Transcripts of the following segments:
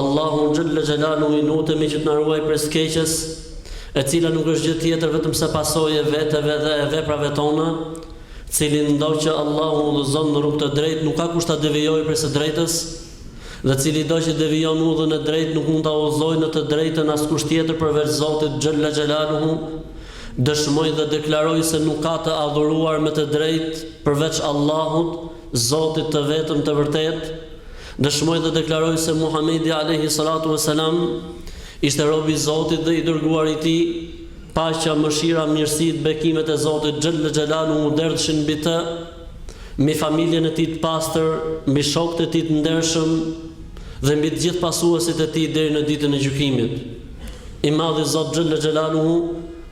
Allahut xhelle xhelaluhu i lutemi që të na ruajë prej së keqes, e cila nuk është gjë tjetër vetëmse pasojë e veteve dhe e veprave tona, Cilindo që Allahu udhëzon në rrugë të drejtë nuk ka kush ta devijojë prej së drejtës, dhe cilindo që devijon udhën e drejtë nuk mund ta udhëzojë në të drejtën askush tjetër përveç Zotit xhelle xhelaluhu, dëshmoj dhe deklaroj se nuk ka të adhuruar me të drejtë përveç Allahut, Zotit të vetëm të vërtetë. Dëshmoj dhe deklaroj se Muhamedi alejhi salatu ve selam ishte rob i Zotit dhe i dërguar i Tij, paqja, mëshira, mirësitë, bekimet e Zotit xhelle xhelaluhu derdhshin mbi të, mbi familjen e tij të pastër, mbi shokët e tij të ndershëm dhe mbi të gjithë pasuesit e tij deri në Ditën e Gjykimit. I Madhi Zot xhelle xhelaluhu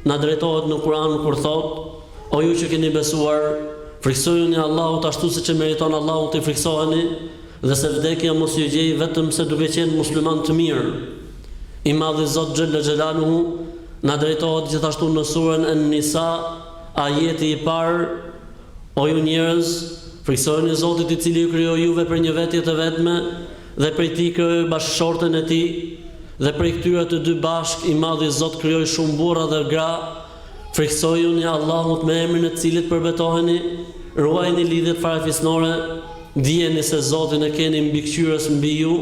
na drejtohet në Kur'an kur thotë, O ju që keni besuar, frikësojuni Allahut ashtu siç e meriton Allahu t'i frikësoheni dhe se vdekja mos ju gjejë vetëm se duke qenë muslimanë të mirë. I Madhi Zot xhelle xhelaluhu na drejtohet gjithashtu në Suren En-Nisa, ajeti i parë, O ju njerëz, frikësojuni Zotit i Cili ju krijoi juve prej një vetje të vetme dhe prej tij krijoi bashkëshorten e tij, dhe prej këtyre të dy bashkë i Madhi Zot krijoi shumë burra dhe gra, Frikësojuni Allahut me emrin e të Cilit përbetoheni, ruajni lidhjet farefisnore, dijeni se Zotin e keni mbikëqyrës mbi ju.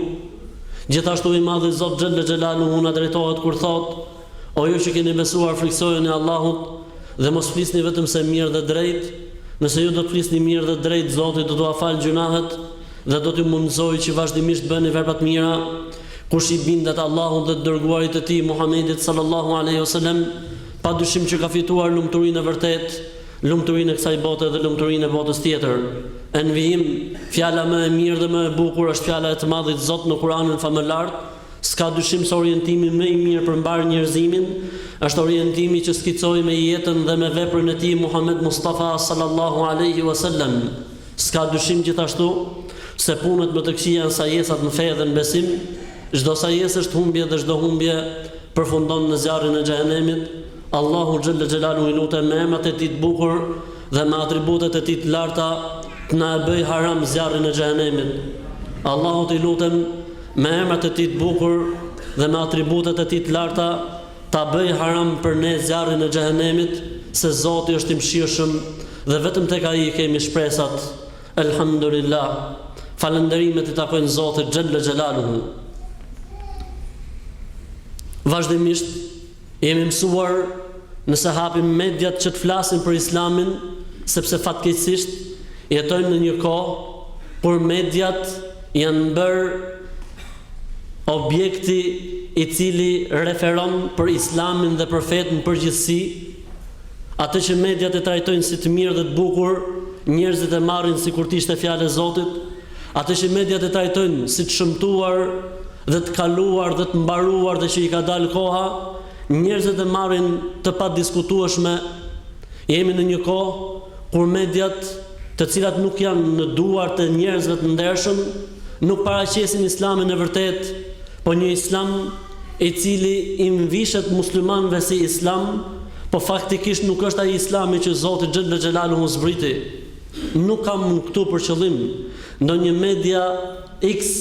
Gjithashtu i Madhi Zot xhelle xhelaluhu na drejtohet kur thotë, O ju që keni besuar frikësojuni Allahut dhe mos flisni vetëm se mirë dhe drejt, nëse ju do të flisni mirë dhe drejt Zoti do t'ua falë gjynahet, Dhe do t'ju mundësojë që vazhdimisht të bëni vepra të mira, Kush i bindet Allahut dhe të Dërguarit të Tij, Muhammedit sallallahu alejhi ue selem, padyshim që ka fituar lumturinë e vërtetë, lumturinë e kësaj bote dhe lumturinë e botës tjetër. Në vijim, Fjala më e mirë dhe më e bukur është fjala e të Madhit Zot në Kuranin Famëlartë, S'ka dyshim se orientimi më i mirë për mbarë njerëzimin është orientimi që skicoi me jetën dhe me veprën e tij Muhammed Mustafa sallallahu alejhi ue selem. S'ka dyshim gjithashtu se punët më të këqij janë sajesat në fe dhe në besim, çdo sajesë është humbje dhe çdo humbje përfundon në zjarrin e Xhehenemit, Allahut xhelle xhelaluhu i lutem me emrat e tij të bukur dhe me atributet e tij të larta të na e bëjë haram zjarrin e Xhehenemit. Allahut i lutem me emrat e tij të bukur dhe me atributet e tij të larta Ta bëjë haram për ne zjarrin e xhehenemit, se Zoti është i Mëshirshëm dhe vetëm tek Ai i kemi shpresat. Elhamdulilah! Falënderimet i takojnë Zotit xhelle xhelaluhu! Vazhdimisht jemi mësuar nëse hapim mediat që të flasin për Islamin, sepse fatkeqësisht jetojmë në një kohë kur mediat janë bërë Objekti i cili referon për Islamin dhe për fetë në përgjithësi, atë që mediat e trajtojnë si të mirë dhe të bukur, njerëzit e marrin sikur të ishte fjalë e Zotit, atë që mediat e trajtojnë si të shëmtuar dhe të kaluar dhe të mbaruar dhe që i ka dalë koha, njerëzit e marrin të padiskutueshme. Jemi në një kohë kur mediat. të cilat nuk janë në duart e njerëzve të ndershëm, nuk paraqesin Islamin e vërtetë, po një Islam i cili i mvishet muslimanëve si Islam, po faktikisht nuk është ai Islami që Zoti xhelle xhelaluhu zbriti. Nuk kam unë këtu për qëllim ndonjë media X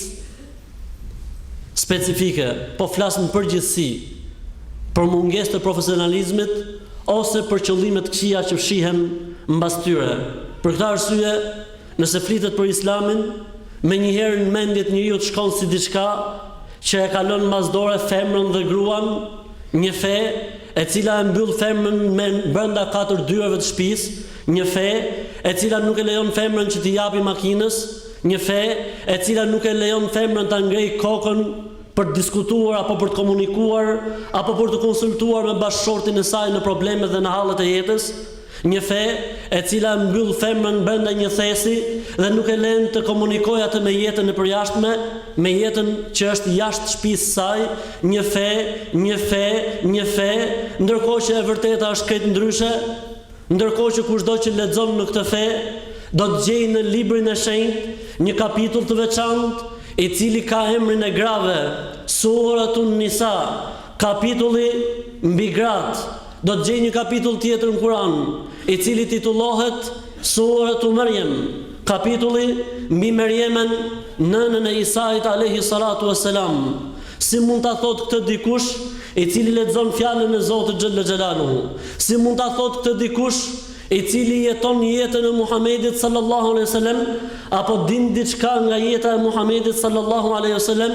specifike, po flas në përgjithësi për mungesë të profesionalizmit ose për qëllime të këqija që fshihen mbas tyre. Për këtë arsye, nëse flitet për Islamin, menjëherë në mendje të njeriut shkon si diçka që e ka lënë mbas dore femrën dhe gruan, një fe, e cila e mbyll femrën me brenda katër dyerve të shpisë, një fe, e cila nuk e lejon femrën që t'i japi makinës, një fe, e cila nuk e lejon femrën ta ngrejë kokën për të diskutuar apo për të komunikuar apo për të konsultuar me bashkëshortin e saj në problemet dhe në hallet e jetës, Një fe, e cila e mbyll femrën brenda një thesi dhe nuk e len të komunikojë atë me jetën e përjashtme, me jetën që është jashtë shpisë saj, një fe, një fe, një fe, ndërkohë që e vërteta është krejt ndryshe, ndërkohë që kushdo që lexon në këtë fe, do të gjejë në Librin e Shenjtë një kapitull të veçantë, i cili ka emrin e grave, Suratun Nisa, kapitulli mbi gratë. Do të gjejë një kapitull tjetër në Kuran, i cili titullohet Suratu Merjem, kapitulli mbi Merjemen, nënën e Isait alejhi salatu ue selam. Si mund ta thotë këtë dikush, i cili lexon Fjalën e Zotit xhelle xhelaluhu? Si mund ta thotë këtë dikush, i cili jeton jetën e Muhamedit sallallahu alejhi ue selem, apo din diçka nga jeta e Muhamedit sallallahu alejhi ue selem,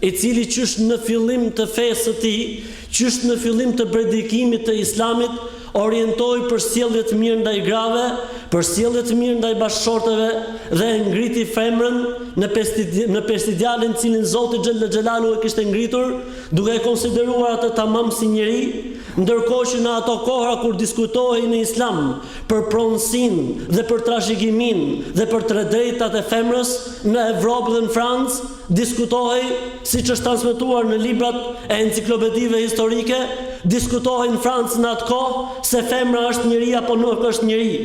i cili qysh në fillim të fesë së tij, Qysh në fillim të predikimit të Islamit orientoi për sjellje të mirë ndaj grave, për sjellje të mirë ndaj bashkëshorteve dhe e ngriti femrën në në pestidialin të cilin Zoti xhelle xhelaluhu e kishte ngritur, duke e konsideruar atë tamam si njeri, ndërkohë që në ato kohra kur diskutohej në Islam për pronësinë dhe për trashëgiminë dhe për të drejtat e femrës në Evropë dhe në Francë, Diskutohej, siç është transmetuar në librat e enciklopedive historike, diskutohej në Francë në atë kohë se femra është njeri apo nuk është njeri.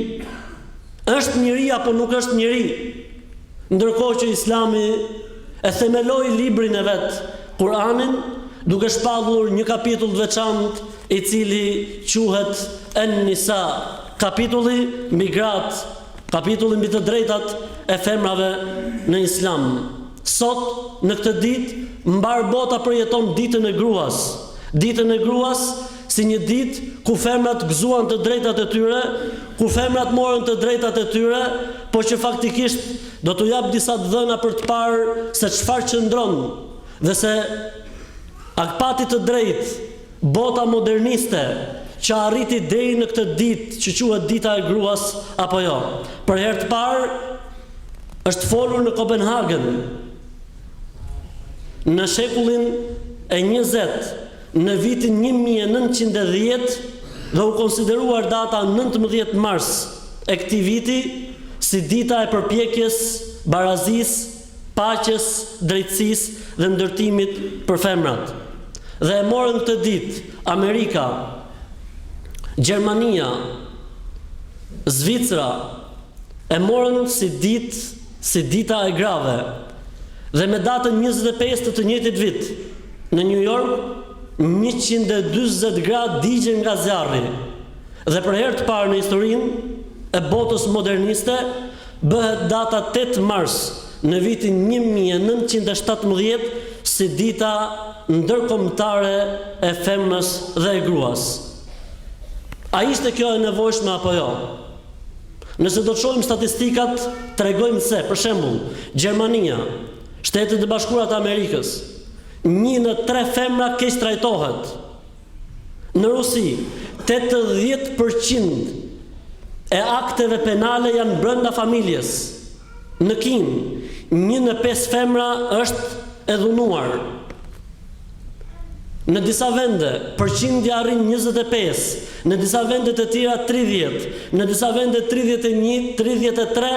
Është njeri apo nuk është njeri. Ndërkohë që Islami e themeloi librin e vet, Kur'anin, duke shpallur një kapitull të veçantë, i cili quhet En-Nisa, kapitulli mbi gratë, Kapitulli mbi të drejtat e femrave në Islam Sot, në këtë ditë, mbarë bota përjeton Ditën e Gruas. Ditën e Gruas si një ditë ku femrat gëzuan të drejtat e tyre, ku femrat morën të drejtat e tyre, por që faktikisht do t'u jap disa të dhëna për të parë se çfarë qëndron dhe se a pati të drejtë Bota moderniste që arriti deri në këtë ditë që quhet Dita e Gruas apo jo. Për herë të parë është folur në Kopenhagën në shekullin e njëzet, në vitin një mijë e nëntëqind e dhjetë dhe u konsiderua data nëntëmbëdhjetë mars e këtij viti si dita e përpjekjes, barazisë, paqes, drejtësisë dhe ndërtimit për femrat. Dhe e morën këtë ditë Amerika, Gjermania, Zvicra, e morën si ditë, si dita e grave. Dhe me datën njëzet e pesë të të njëjtit vit, në Nju Jork, njëqind e dyzet gra digjen nga zjarri dhe për herë të parë në historinë e botës moderniste, Bëhet data tetë mars në vitin një mijë e nëntëqind e shtatëmbëdhjetë si Dita Ndërkombëtare e Femrës dhe e Gruas. A ishte kjo e nevojshme apo jo? Nëse do të shohim statistikat tregojnë se, për shembull, Gjermania, Shtetet e Bashkuara të Amerikës, një në tre femra keqtrajtohet. Në Rusi, tetëdhjetë për qind e akteve penale janë brenda familjes. Në Kinë, një në pesë femra është e dhunuar. Në disa vende, përqindja arrin njëzet e pesë, në disa vende të tjera tridhjetë, në disa vende tridhjetë e një, tridhjetë e tre,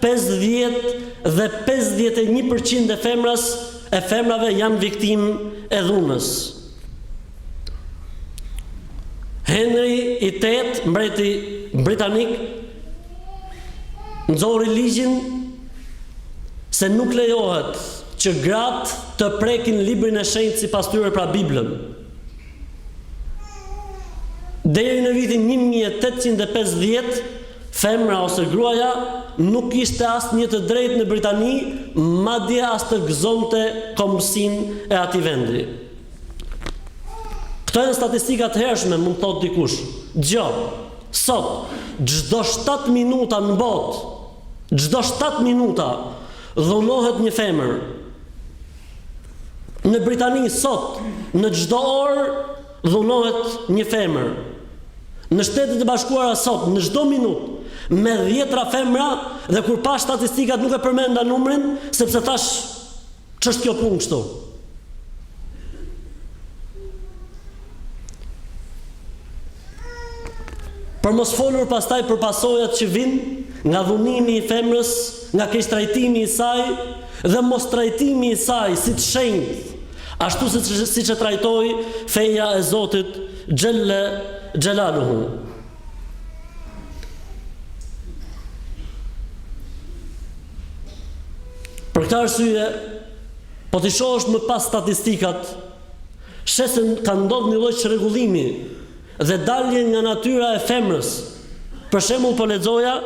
pesëdhjetë dhe pesëdhjetë e një për qind e femrës e femrave janë viktimë e dhunës. Henri i Tetë, mbreti britanik, nxori ligjin se nuk lejohet që gratë të prekin librin e shenjtë sipas tyre pra Biblën. Deri në vitin 1850 Femra ose gruaja nuk kishte asnjë të drejtë në Britani, madje as të gëzonte kombësinë e atij vendi. Këto janë statistika të hershme, mund të thotë dikush. Dgjo, sot, çdo shtatë minuta në botë, çdo shtatë minuta dhunohet një femër. Në Britani sot, në çdo orë Dhunohet një femër Në Shtetet e Bashkuara sot, në çdo minutë, me dhjetra femra dhe kur pashë statistikat nuk e përmenda numrin, sepse thashë ç'është kjo punë kështu. Për mos folur pastaj për pasojat që vijnë nga dhunimi i femrës nga keqtrajtimi i saj dhe mostrajtimi i saj si të shenjtë, ashtu siç e trajtoi feja e Zotit xhelle xhelaluhu. Për këtë arsye, po t'i shohësh më pas statistikat, sheh se ka ndodhur një lloj çrregullimi Dhe dalje nga natyra e femrës. Për shembull po lexoja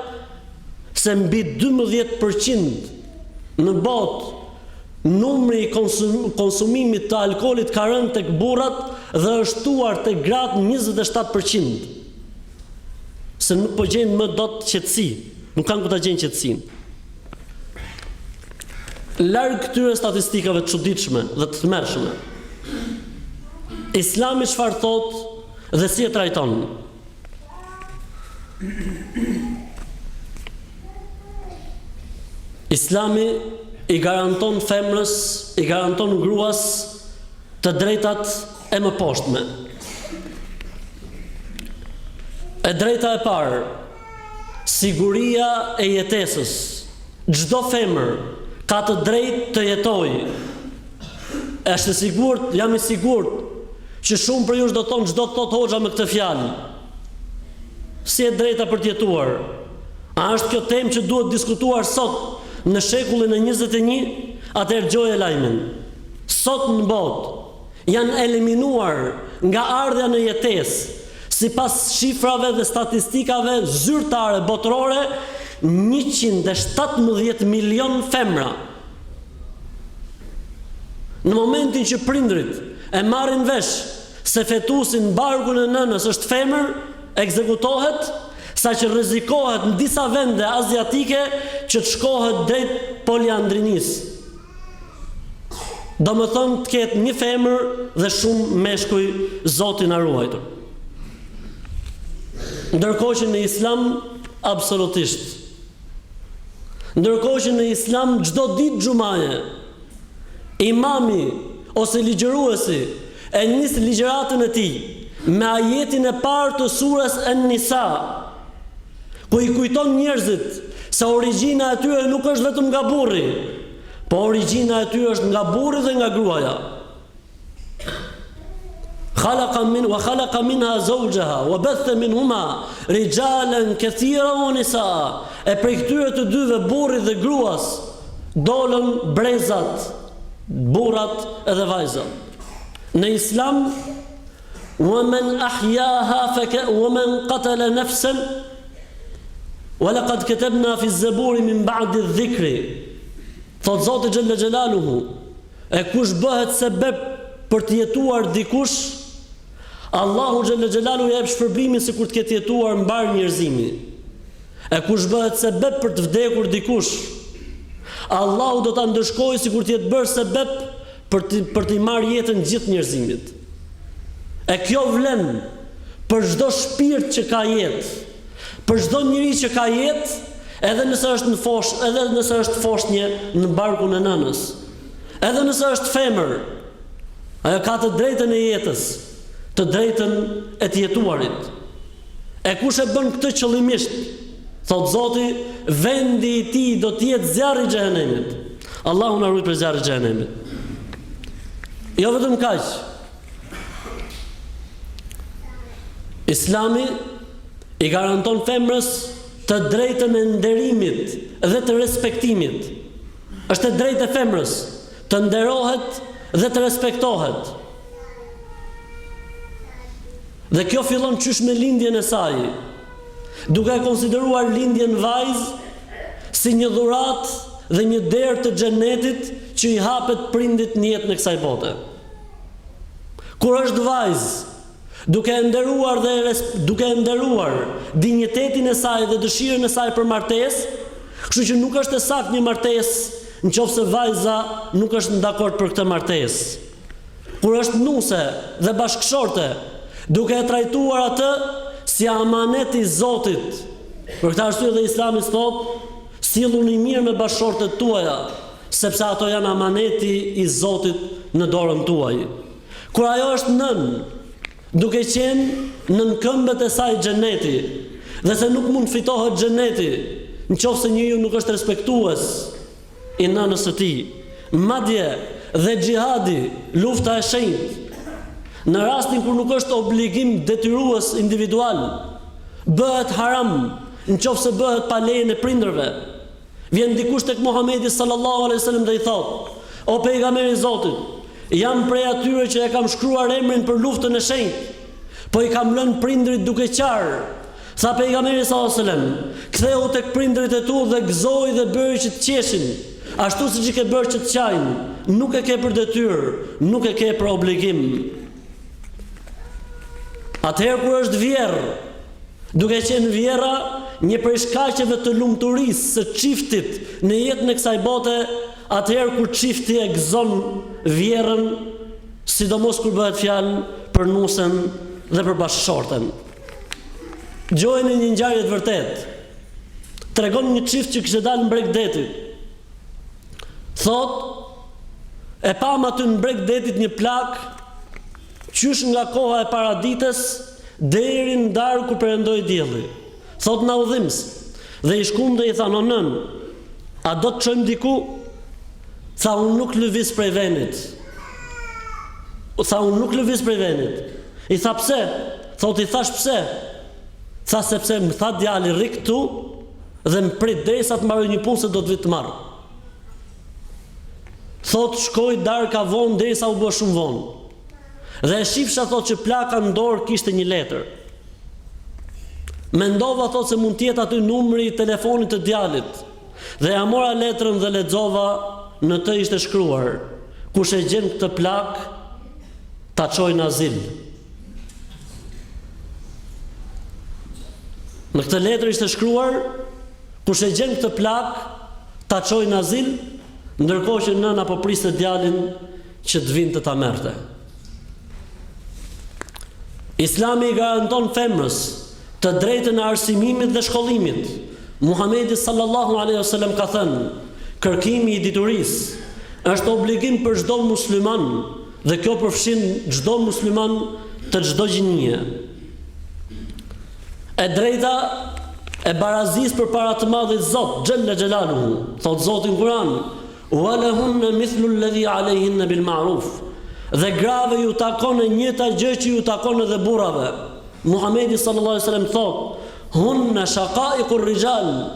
se mbi dymbëdhjetë për qind në botë numri i konsumimit të alkoolit ka rënë tek burrat dhe është shtuar tek gratë njëzet e shtatë për qind. Se nuk po gjejnë më dot qetësi, nuk kanë ku ta gjejnë qetësinë. Larg këtyre statistikave të çuditshme dhe të tmerrshme. Islami çfarë thotë dhe si e trajton? Islami i garanton femrës, i garanton gruas të drejtat e mëposhtme. E drejta e parë Siguria e jetesës, çdo femër ka të drejtë të jetojë. Është i sigurt, jam i sigurt që shumë prej jush do thonë ç'do të thotë Hoxha me këtë fjalë. Si e drejta për të jetuar? A është kjo temë që duhet diskutuar sot në shekullin e 21? Atëherë dgjoje lajmin. Sot në botë janë eliminuar nga ardhja në jetesë, sipas shifrave dhe statistikave zyrtare botërore, njëqind e shtatëmbëdhjetë milionë femra. Në momentin që prindërit e marrin vesh se fetusi në barkun e nënës është femër, ekzekutohet, saqë rrezikohet në disa vende aziatike që të shkohet drejt poliandrinisë. Domethënë të ketë një femër dhe shumë meshkuj, Zoti na ruajt. Ndërkohë që në Islam absolutisht. Ndërkohë që në Islam çdo ditë xhumaje imami ose ligjëruesi e nis ligjëratën e tij me ajetin e parë të surës An-Nisa, ku i kujton njerëzit se origjina e tyre nuk është vetëm nga burri, po origjina e tyre është nga burri dhe nga gruaja. Wa khalaqa minha zawjaha wa batha minhuma rijalan katira wa nisaa. E prej këtyre të dyve burrit dhe gruas dolën brezat, burrat edhe vajzat. Në Islam Wa men ahyaha fa ka wa men qatala nafsan wa laqad katabna fi az-zaburi min ba'd adh-dhikri. Thotë Zoti xhel-le xhelaluhu, e kush bëhet sebeb për të jetuar dikush, Allahu xhel-le xhelaluhu i jep shpërblimin sikur të ketë jetuar mbarë njerëzimi. E kush bëhet sebeb për të vdekur dikush, Allahu do ta ndëshkojë sikur të jetë bërë sebeb për të për të marrë jetën gjithë njerëzimit. E kjo vlen për çdo shpirt që ka jetë, për çdo njeri që ka jetë, edhe nëse është në fosh, edhe nëse është foshnje në barkun e nënës. Edhe nëse është femër, ajo ka të drejtën e jetës, të drejtën e të jetuarit. E kush e bën këtë qëllimisht, thotë Zoti, vendi i tij do të jetë zjarri i xhehenemit. Allahu na ruajt prej zjarrit të xhehenemit. Jo vetëm kaq. Islami i garanton femrës të drejtën e nderimit dhe të respektimit. Është e drejtë e femrës. Të nderohet dhe të respektohet. Dhe kjo fillon qysh me lindjen e saj, duke e konsideruar lindjen vajzë si një dhuratë dhe një derë të xhenetit që i hapet prindit në jetën e kësaj bote. Kur është vajzë, duke e nderuar dhe duke e nderuar dinjitetin e saj dhe dëshirën e saj për martesë, kështu që nuk është e saktë një martesë në qoftë se vajza nuk është në dakord për këtë martesë. Kur është nuse dhe bashkëshorte, duke e trajtuar atë si amanet i Zotit. Për këtë arsye dhe Islami thotë, silluni mirë me bashkëshortet tuaja, sepse ato janë amaneti i Zotit në dorën tuaj. Kur ajo është nënë, duke qenë nën këmbët e saj xheneti, dhe se nuk mund të fitohet xheneti në qoftë se njeriu nuk është respektues i nënës së tij. Madje dhe xhihadi, lufta e shenjtë, në rastin kur nuk është obligim detyrues individual, bëhet haram në qoftë se bëhet pa lejen e prindërve. Vjen dikush tek Muhamedi sallallahu alaihi wasallam dhe i thotë: O pejgamber i Zotit, jam prej atyre që e kam shkruar emrin për luftën e shenjtë, po i kam lënë prindërit duke qarë. Tha pejgamberi sallallahu alaihi wasallam: Kthehu tek prindërit e tu dhe gëzoji dhe bëji që të qeshin, ashtu siç i ke bërë që të qajnë, nuk e ke për detyrë, nuk e ke për obligim. Atëherë kur është vjehërr, duke qenë vjehrra një prej shkaqeve të lumturisë së çiftit në jetën e kësaj bote, atëherë kur çifti e gëzon vjehrrën, sidomos kur bëhet fjalë për nusen dhe për bashkëshorten. Dëgjojeni një ngjarje të vërtetë tregon një çift që kishte dalë në breg detit. Thotë E pamë aty në breg detit një plakë, qysh nga koha e paradites deri në darkë kur perëndoi dielli. Thotë na u dhims, dhe i shkumë dhe i thamë, o nënë, a do të të çojmë diku? Tha unë nuk lëviz prej venit. Tha unë nuk lëviz prej venit. I tha pse? Thotë i thashë pse? Tha sepse më tha djali rri këtu dhe më prit derisa të mbaroj një punë se do të vij të marr. Thotë shkoi darka vonë derisa u bë shumë vonë. Dhe e shifsha thotë që plaka në dorë kishte një letër. Mendova thotë se mund të jetë aty numri i telefonit të djalit. Dhe ia mora letrën dhe lexova, në të ishte shkruar: Kush e gjen këtë plakë, ta çojë në azil. Në këtë letër ishte shkruar Kush e gjen këtë plakë ta çojë në azil, ndërkohë që nëna po priste djalin që të vinte ta merrte. Islami i garanton femrës të drejtën e arsimimit dhe shkollimit. Muhamedi sallallahu alaihi wasallam ka thënë: "Kërkimi i diturisë është obligim për çdo musliman dhe kjo përfshin çdo musliman të çdo gjinie." E drejta e barazisë përpara të Madhit Zot, xhelle xhelaluhu, thotë Zoti në Kur'an, "Wa lahunna mithlu alladhi 'alayhinna bil ma'ruf", Dhe grave ju takon e njëjta gjë që ju takon edhe burrave. Muhamedi sallallahu alejhi ve sellem thotë, "Hunna shaqa'iqur rijal",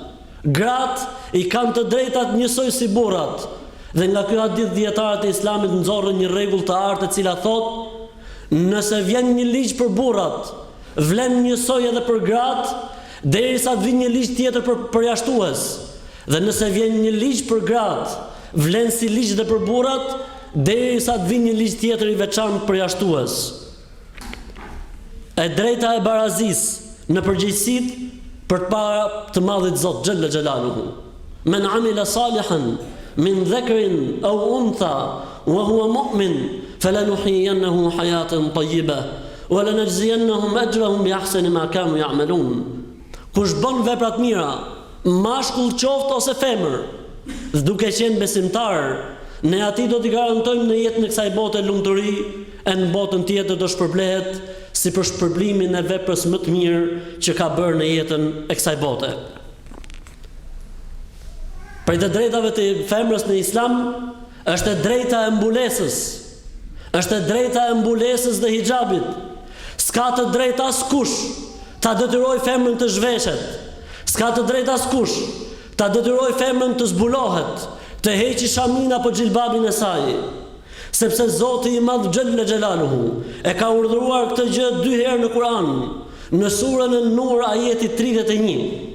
Gratë i kanë të drejtat njësoj si burrat. Dhe nga ky hadith dijetarët e Islamit nxorrën një rregull të artë e cila thotë, Nëse vjen një ligj për burrat, Vlen njësoj edhe për gratë, derisa të vijë një ligj tjetër përjashtues. Dhe nëse vjen një ligj për gratë, vlen si ligj dhe për burrat, derisa të vijë një ligj tjetër i veçantë përjashtues. E drejta e barazisë në përgjegjësitë përpara të Madhit Zot xhelle xhelaluhu. Men amile salihan min dhekrin au untha wa huwa mu'min falanuhyiyannahu hayatan tayyibah wa lanajziyannahum ajrahum bi ahsani ma kanu ya'malun. Kush bën vepra të mira, mashkull qoftë ose femër, duke qenë besimtar, ne atij do t'i garantojmë në jetën e kësaj bote lumturi e në botën tjetër do shpërblehet sipër shpërblimin e veprës më të mirë që ka bërë në jetën e kësaj bote. Prej të drejtave të femrës në islam është e drejta e mbulesës. Është e drejta e mbulesës dhe hixhabit. S'ka të drejtë askush ta detyrojë femrën të zhveshet. S'ka të drejtë askush ta detyrojë femrën të zbulohet, të heqë shaminë apo xhilbabin e saj. Sepse Zoti i Madh xhelle xhelaluhu e ka urdhëruar këtë gjë dy herë në Kur'an, në surën An-Nur ajeti 31.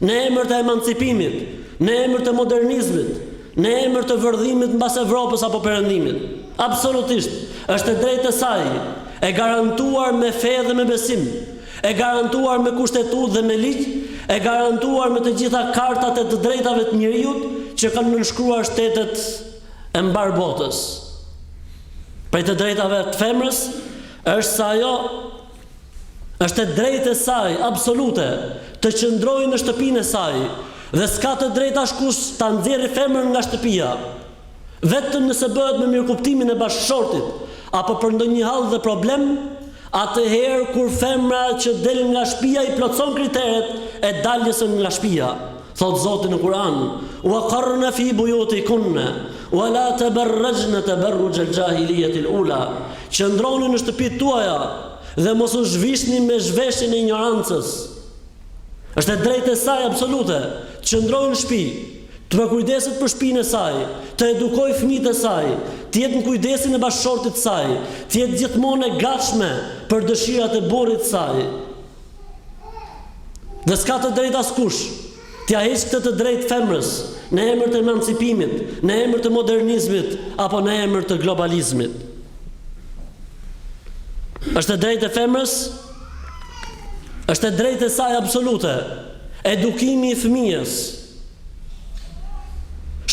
Në emër të emancipimit, në emër të modernizmit, në emër të vërdhimit mbas Evropës apo Perëndimit. Absolutisht, është e drejtë e saj, e garantuar me fe dhe me besim, e garantuar me kushtetutë dhe me ligj, e garantuar me të gjitha kartat e të drejtave të njeriut që kanë nënshkruar shtetet e mbarë botës. Prej të drejtave të femrës është se ajo Është e drejtë e saj absolute të qëndrojë në shtëpinë e saj dhe s'ka të drejtë askush ta nxjerrë femrën nga shtëpia, vetëm nëse bëhet me mirëkuptimin e bashkëshortit apo për ndonjë hall dhe problem, atëherë kur femra që del nga shpia i plotëson kriteret e daljes nga shpia. Thotë Zoti në Kur'an, "Wa qarna fi buyutikunna, wa la tabarrajna tabarruj al-jahiliyyati al-ula", Qëndroni në shtëpitë tuaja dhe mos u zhvishni me zhveshjen e injorancës. Është e drejtë e saj absolute, të qëndrojë në shpi, të përkujdeset për shpinë e saj, të edukojë fëmijët e saj, të jetë në kujdesin e bashkëshortit të saj, të jetë gjithmonë e gatshme për dëshirat e burrit të saj. Dhe s'ka të drejtë askush t'ia heqë këtë të drejtë femrës, në emër të emancipimit, në emër të modernizmit apo në emër të globalizmit. Është e drejtë e femrës, është e drejtë e saj absolute. Edukimi i fëmijës.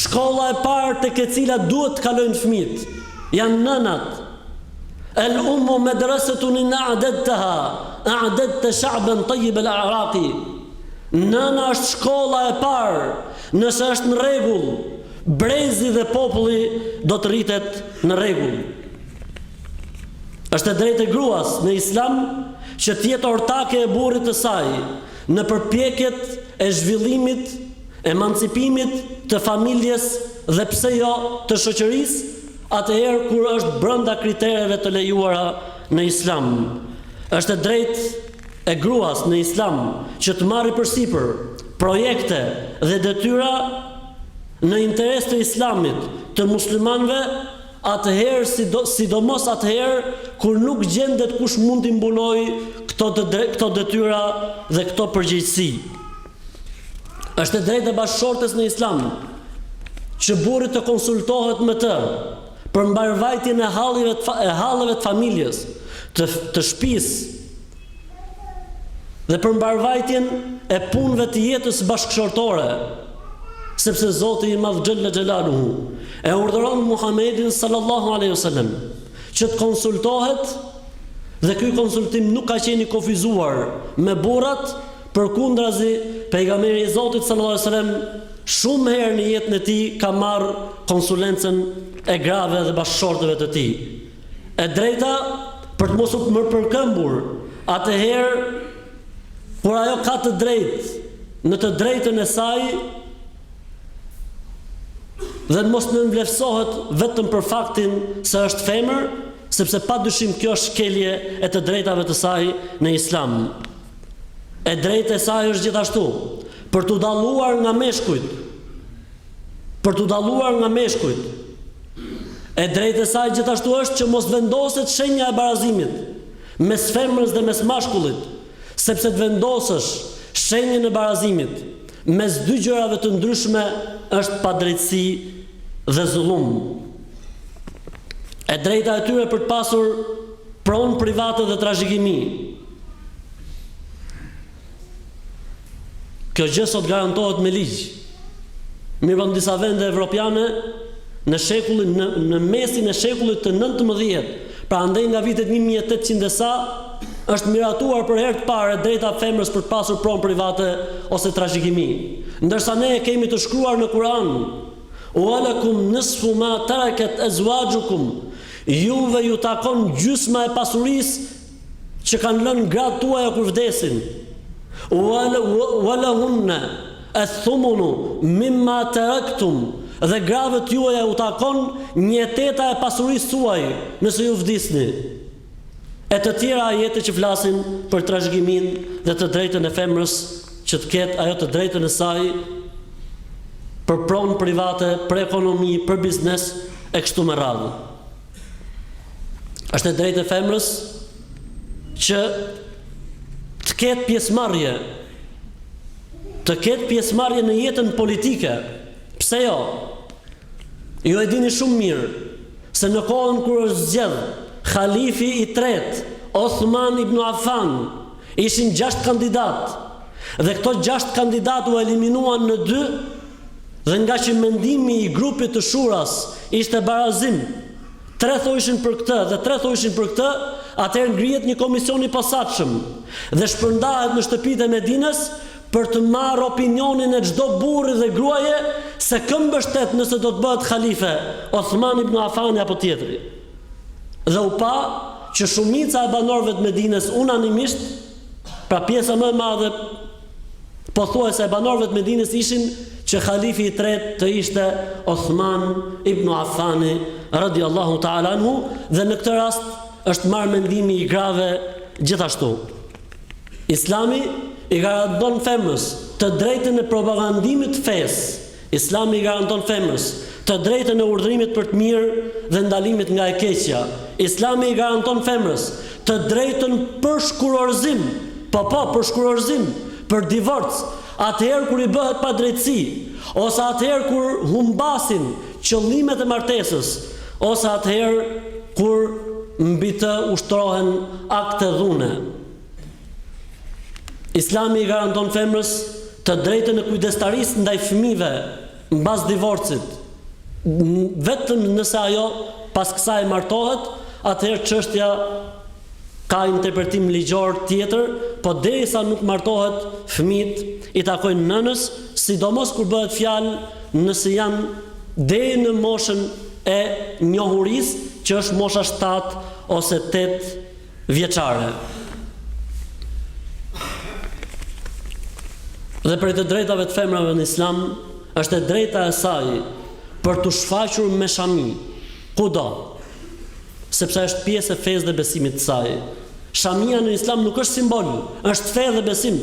Shkolla e parë tek e cila duhet të kalojnë fëmijët janë nënat. El ummu madrasatun in a'dadtaha, a'dadta sha'ban tayyib al a'raqi. Nëna është shkolla e parë, nëse është në rregull, brezi dhe populli do të rritet në rregull. Është e drejtë e gruas në Islam që të jetë ortake e burrit të saj në përpjekjet e zhvillimit, emancipimit të familjes dhe pse jo të shoqërisë atëherë kur është brenda kritereve të lejuara në Islam. Është e drejtë e gruas në Islam që të marrë përsipër projekte dhe detyra në interes të Islamit, të muslimanëve, atëherë sidomos atëherë kur nuk gjendet kush mund t'i mbulojë këto detyra dhe këto përgjegjësi. Është e drejtë e bashkëshortes në islam që burri të konsultohet me të për mbarëvajtjen e hallive të e halleve të familjes, të të shtëpisë dhe për mbarëvajtjen e punëve të jetës bashkëshortore, sepse Zoti i Madh Xhella Xhelaluhu e urdhëron Muhamedin sallallahu alaihi wasallam që të konsultohet dhe ky konsultim nuk ka qenë i kufizuar me burrat, Përkundrazi, Pejgamberi i Zotit sallallâhu alejhi ve sellem shumë herë në jetën e tij ka marrë konsulencën e grave dhe bashkëshorteve të tij. E drejta, për të mos u nëpërkëmbur, atëherë kur ajo ka të drejtë në të drejtën e saj dhe mos nënvlefsohet vetëm për faktin se është femër, sepse padyshim kjo është shkelje e të drejtave të saj në Islam. E drejtë e saj është gjithashtu për t'u dalluar nga meshkujt. Për t'u dalluar nga meshkujt. E drejtë e saj gjithashtu është që mos vendoset shenja e barazimit mes femrës dhe mes mashkullit, sepse të vendosësh shenjën e barazimit mes dy gjërave të ndryshme është padrejtësi dhe zullum. E drejta e tyre për të pasur pronë private dhe trashëgimi. Kjo gjë sot garantohet me ligj. Mirëpo në disa vende evropiane në shekullin në, në mesin e shekullit të 19, pra andej nga vitet 1800 e sa, është miratuar për herë të parë e drejta e femrës për të pasur pronë private ose trashëgimi. Ndërsa ne e kemi të shkruar në Kur'an, "Walakum nisfu ma taraka azwajukum", juve ju takon gjysma e pasurisë Që kanë lënë gratë tuaja kur vdesin. Walahunna ath-thumunu mimma taraktum. Dhe grave tuaja u takon një e teta e pasurisë tuaj, nëse ju vdisni. E të tjera ajete që flasin për trashëgiminë dhe të drejtën e femrës që të ketë ajo të drejtën e saj për pronë private, për ekonomi, për biznes e kështu me radhë. Është e drejtë e femrës që të ketë pjesëmarrje, të ketë pjesëmarrje në jetën politike. Pse jo? Ju e dini shumë mirë se në kohën kur është zgjedh Khalifi i tretë, Osman ibn Affan, Ishin gjashtë kandidatë dhe këto gjashtë kandidatë u eliminuan në dy dhe ngaqë mendimi i grupit të Shurasë ishte barazim, tre thoishin për këtë dhe tre thoishin për këtë, atëherë ngrihet një komision i posaçëm dhe shpërndahet në shtëpitë e Medinës për të marrë opinionin e çdo burri dhe gruaje se kë mbështet nëse do të bëhet halife, Osman ibn Afani apo tjetri. dhe u pa që shumica e banorëve të Medinës unanimisht, pra pjesa më e madhe pothuajse e banorëve të Medinës ishin që halifi i tretë të ishte Osman ibn Affani radiallahu ta'ala anhu dhe në këtë rast është marrë mendimi i grave gjithashtu. Islami i garanton femrës të drejtën e propagandimit të fesë, Islami i garanton femrës, të drejtën e urdhërimit për të mirë dhe ndalimit nga e keqja. Islami i garanton femrës, të drejtën për shkurorëzim, po po, për shkurorëzim, për divorc, atëherë kur i bëhet padrejtësi, ose atëherë kur humbasin qëllimet e martesës, ose atëherë kur mbi të ushtrohen akte dhune. Islami i garanton femrës të drejtën e kujdestarisë ndaj fëmijëve mbas divorcit, vetëm nëse ajo pas kësaj martohet, atëherë çështja ka interpretim ligjor tjetër, po derisa nuk martohet, fëmijtë i takojnë nënës, sidomos kur bëhet fjalë nëse janë deri në moshën e njohurisë, që është mosha shtatë ose tetë. vjeçare dhe prej të drejtave të femrave në Islam është e drejta e saj për t'u shfaqur me shami kudo sepse është pjesë e fesë dhe besimit të saj. Shamia në Islam nuk është simbol, është fe dhe besim.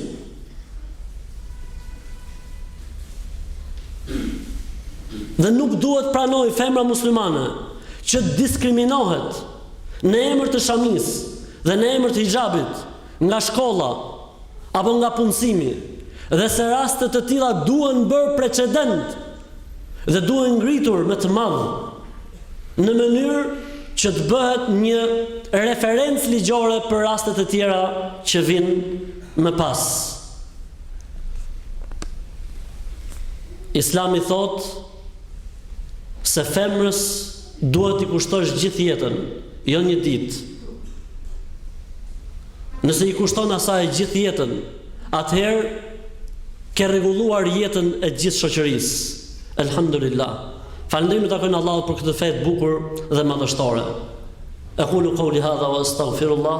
Dhe nuk duhet ta pranojë femra muslimane që të diskriminohet në emër të shamisë dhe në emër të hixhabit nga shkolla apo nga punësimi dhe se raste të tilla duhen bërë precedent dhe duhen ngritur me të madhe në mënyrë që të bëhet një referencë ligjore për rastet e tjera që vijnë më pas. Islami thotë se femrës Duhet t'i kushtosh gjithë jetën, jo një ditë. Nëse i kushton asaj gjithë jetën, atëherë ke rregulluar jetën e gjithë shoqërisë. Elhamdulillah. Falënderimet i takojnë Allahut për këtë fe të bukur dhe madhështore. Equlu qawli hadha wa astaghfirullah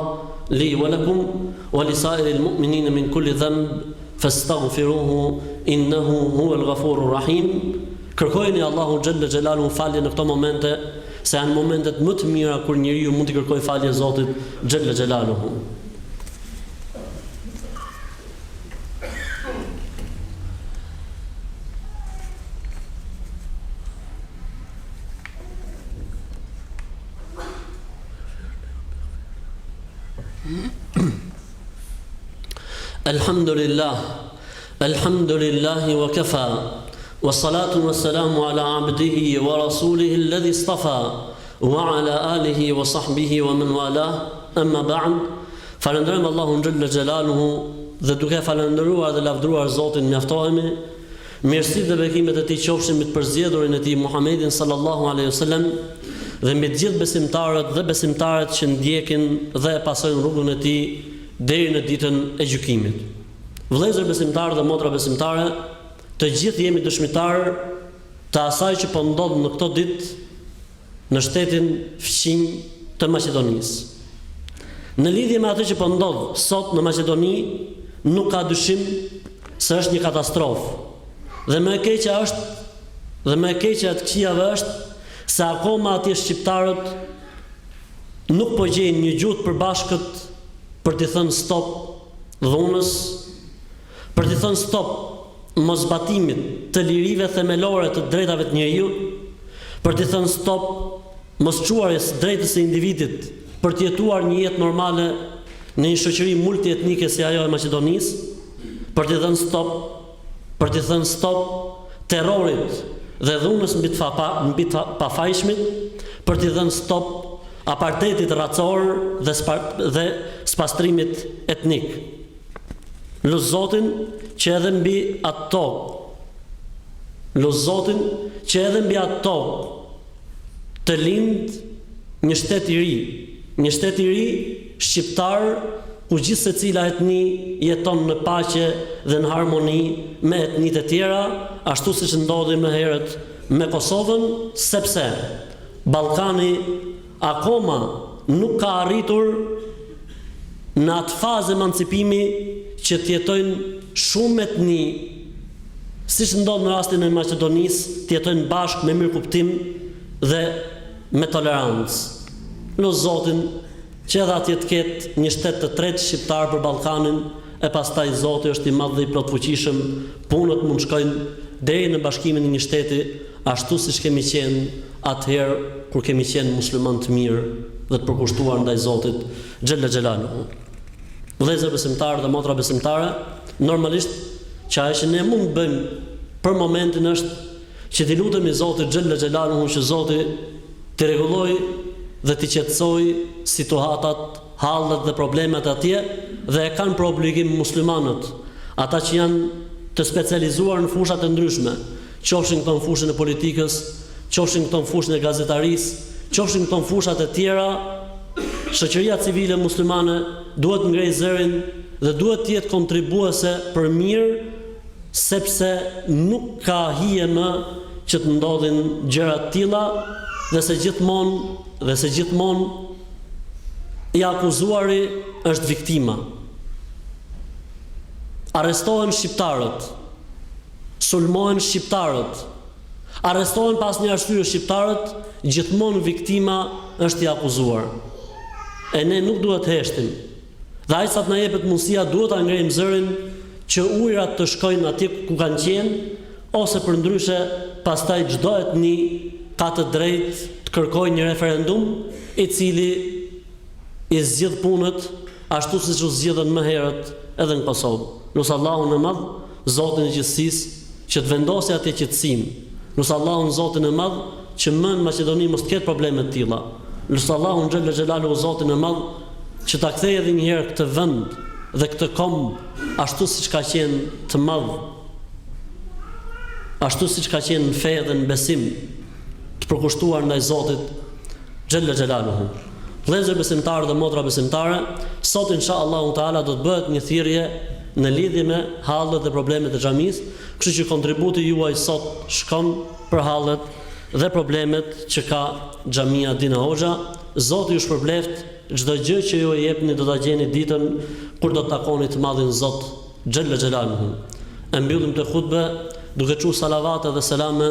li wa lakum wa li sa'iril mu'minina min kulli dhanb fastaghfiruhu innahu huwal ghafurur rahim. Kërkojini Allahut xhelle xhelaluhu falje në këto momente, se janë momentet më të mira kur njeriu mund t'i kërkojë falje Zotit xhelle xhelaluhu. Elhamdulilah. Elhamdulillahi wa kafa, was salatu was salamu ala abdihi wa rasulihi alladhi istafa, wa ala alihi wa sahbihi wa men walah, emma ba'd, Falënderojmë Allahun xhelle xhelaluhu dhe duke e falënderuar dhe lavdëruar Zotin mjaftohemi, mirësitë dhe bekimet e Tij qofshin mbi të përzgjedhurin e Tij Muhammedin sallallahu alejhi ve sellem dhe mbi të gjithë besimtarët dhe besimtaret që ndjekin dhe e pasojnë rrugën e tij deri në ditën e gjykimit. Vëllezër besimtarë dhe motra besimtare, të gjithë jemi dëshmitarë të asaj që po ndodh në këto ditë në shtetin fqinj të Maqedonisë. Në lidhje me atë që po ndodh sot në Maqedoni, nuk ka dyshim se është një katastrofë. Dhe më e keqja është dhe më e keqja e të këqijave është se akoma atje shqiptarët nuk po gjejnë një gjuhë të përbashkët për t'i thënë stop dhunës, për t'i thënë stop moszbatimit të lirive themelore të drejtave të njeriut, për t'i thënë stop mosçuarjes së të drejtës së individit për të jetuar një jetë normale në një shoqëri multietnike si ajo e Maqedonisë, për t'i thënë stop për t'i thënë stop terrorit dhe dhunës mbi të pafajshmit, për t'i thënë stop aparteidit racor dhe spastrimit etnik. Lus Zotin që edhe mbi atë tokë, lus Zotin që edhe mbi atë tokë të lindë një shtet i ri, një shtet i ri, shqiptar, ku gjithsecila etni jeton në paqe dhe në harmoni me etnitë e tjera, ashtu siç ndodhi më herët me Kosovën, sepse Ballkani akoma nuk ka arritur në atë fazë emancipimi që të jetojnë shumë etni, siç ndodh në rastin e Maqedonisë, të jetojnë bashkë me mirëkuptim dhe Me tolerancë. Lus Zotin që edhe atje të ketë një shtet të tretë shqiptar për Ballkanin e pastaj Zoti është i madh dhe i plotfuqishëm punët mund shkojnë deri në bashkimin e një shteti ashtu siç kemi qenë atëherë kur kemi qenë muslimanë të mirë dhe të përkushtuar ndaj Zotit xhelle xhelaluhu. Vëllezër besimtarë dhe motra besimtare normalisht që ajo që ne mund të bëjmë për momentin është Që t'i lutemi Zotit xhelle xhelaluhu që Zoti t'i rregullojë dhe t'i qetësojë situatat, hallet dhe problemet atje dhe e kanë për obligim muslimanët, ata që janë të specializuar në fushat e ndryshme, qofshin këto në fushën e politikës, qofshin këto në fushën e gazetarisë, qofshin këto në fushat e tjera, shoqëria civile muslimane duhet të ngrejë zërin dhe duhet të jetë kontribuese për mirë sepse nuk ka hije më që të ndodhin gjëra të tilla dhe se gjithmonë dhe se gjithmonë i akuzuari është viktima. Arrestohen shqiptarët, sulmohen shqiptarët, arrestohen pa asnjë arsye shqiptarët, gjithmonë viktima është i akuzuar. E ne nuk duhet të heshtim. Dhe aq sa të na jepet mundësia duhet ta ngrejmë zërin që ujërat të shkojnë atje ku kanë qenë ose përndryshe pastaj çdo etni ka të drejtë të kërkojë një referendum i cili i zgjidh punët ashtu siç u zgjidhën më herët edhe në Kosovë. Lus Allahun e Madh Zotin e Gjithësisë, që të vendosë atje qetësinë. Lus Allahun Zotin e Madh, që më në Maqedoni mos të ketë probleme të tilla. Lus Allahun xhelle xhelaluhu Zotin e Madh, që ta kthejë edhe një herë këtë vend dhe këtë komb ashtu siç ka qenë të madh, ashtu siç ka qenë në fe dhe në besim të përkushtuar ndaj Zotit xhelle xhelaluhu. Vëllezër besimtarë dhe motra besimtare, sot insha Allahu teala do të bëhet një thirrje në lidhje me hallet dhe problemet e xhamisë, kështu që kontributi juaj sot shkon për hallet dhe problemet që ka xhamia Dina Hoxha, Zoti ju shpërbleftë, çdo gjë që ju e jepni do ta gjeni ditën kur do të takoni të madhin Zot xhelle xhelaluhu. E mbyllim këtë hutbe duke çu salavate dhe selame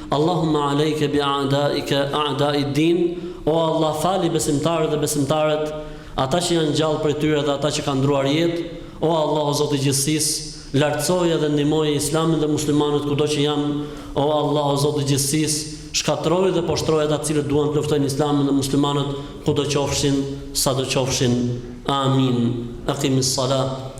Allahumma alejke bi a'daike a'dai ed-din, O Allah, fali besimtarët dhe besimtaret, ata që janë gjallë prej tyre dhe ata që kanë ndruar jetë, O Allah, o Zot i Gjithësisë, lartësoje dhe ndihmoje Islamin dhe muslimanët kudo që janë, O Allah, o Zot i Gjithësisë, shkatërroji dhe poshtroji ata të cilët duan të luftojnë Islamin dhe muslimanët kudo qofshin, sado qofshin. Amin. Aqimis-salah.